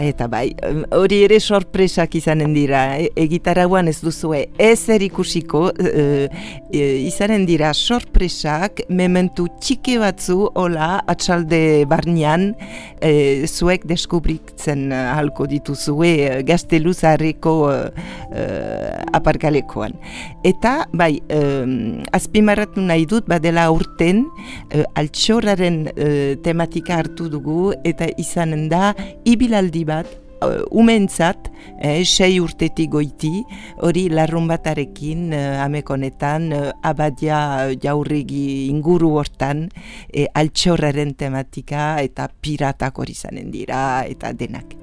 Eta bai, hori ere sorpresak izanen dira, e, egitaraguan ez duzue ez ikusiko e, e, izanen dira sorpresak, mementu txiki batzu, hola, atxalde barnean, e, zuek deskubritzen halko dituzue e, gazteluzarriko e, e, aparkalekoan. Eta, bai, e, azpimarratu nahi dut, badela urten, e, altxoraren e, tematika hartu dugu, eta izanen da, ibilaldi bat uh, umentzat, eh, sei urtetik goiti, hori larrun batarekin uh, amekonetan uh, abadia jaurrigi inguru hortan eh, altxorraren tematika eta piratak hori zanen dira eta denak.